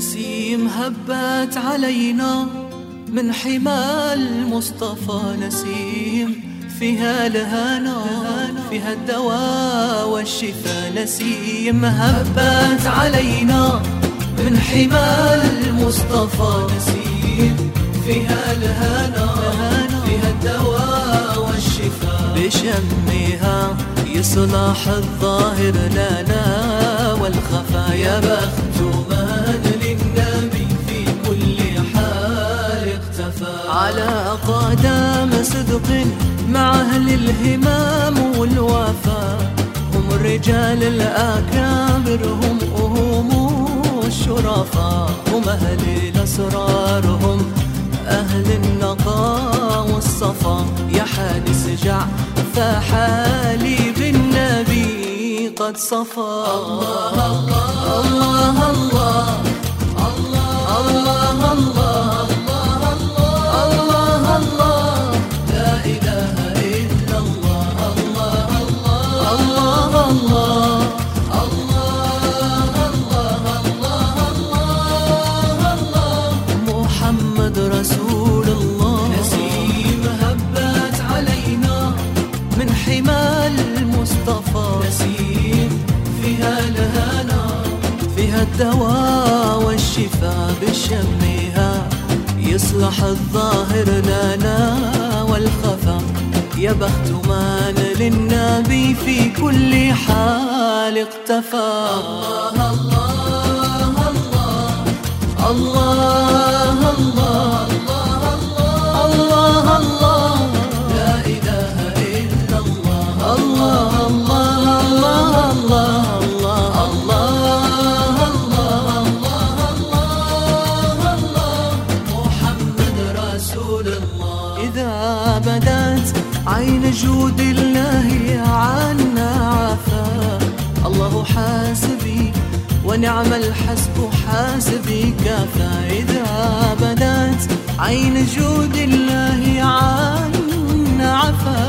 نسيم هبت علينا من حمى المصطفى نسيم. فيها الهنا فيها الدواء والشفاء نسيم. هبت علينا من حمى المصطفى نسيم. فيها الهنا فيها الدواء والشفاء. بشمها يصلح الظاهر لنا والخفا يا بخت صدق مع أهل الهمام والوفا. هم الرجال الأكابر هم هم الشرفاء هم أهل الأسرار هم أهل النقاء والصفا. يا حادث جع فحالي بالنبي قد صفى الله الله الله الله. حمى المصطفى. نسيم فيها الهنا فيها الدواء والشفاء بشمها. يصلح الظاهر لنا والخفا يا بخت من للنبي في كل حال اقتفى. الله الله الله الله. إذا بدت عين جود الله عنا عفا. الله حاسبي ونعم الحسب حاسبي كفى إذا بدت عين جود الله عنا عفا.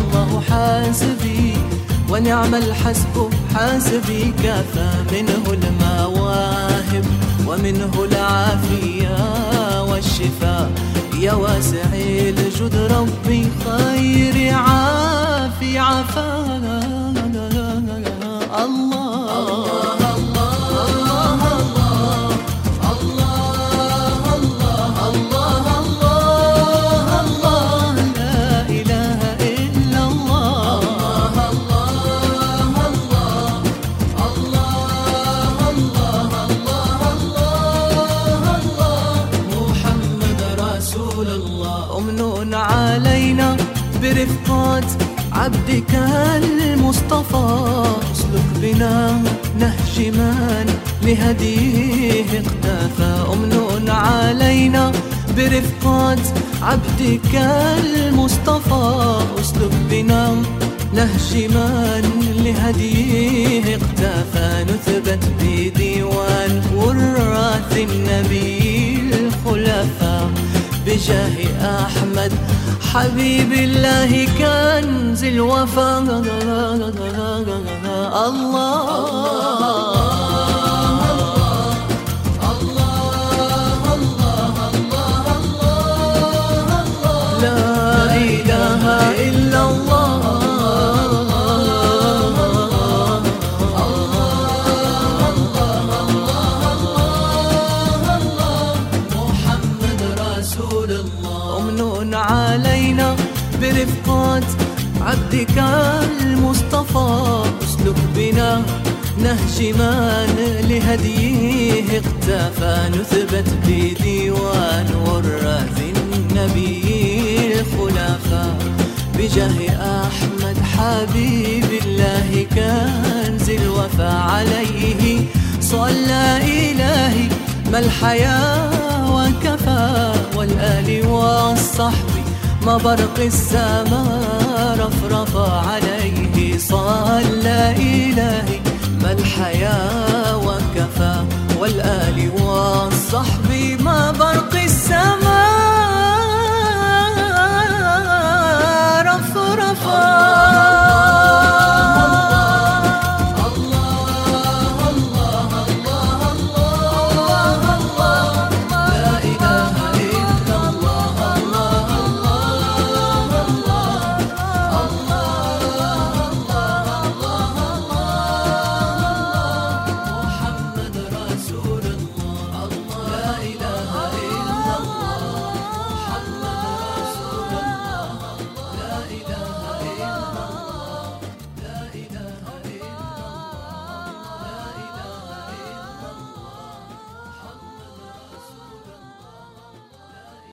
الله حاسبي ونعم الحسب حاسبي كفى منه المواهب ومنه العافية والشفاء. يا واسع الجود ربي برفقات عبدك المصطفى اسلك بنا نهج من لهديه اقتفى. أمن علينا برفقات عبدك المصطفى اسلك بنا نهج من لهديه اقتفى. نثبت بديوان وراث النبي الخلفاء بجاه أحمد حبيب الله كنز الوفا. الله. برفقات عبدك المصطفى أسلك بنا نهج من لهديه اقتفى نثبت بديوان. وراث النبي الخلفاء بجاه أحمد حبيب الله كنز الوفا عليه. صلى إلهي ما الحياة وكفى. والآل والصحب ما برق السماء رفرف عليه صلى إلهي.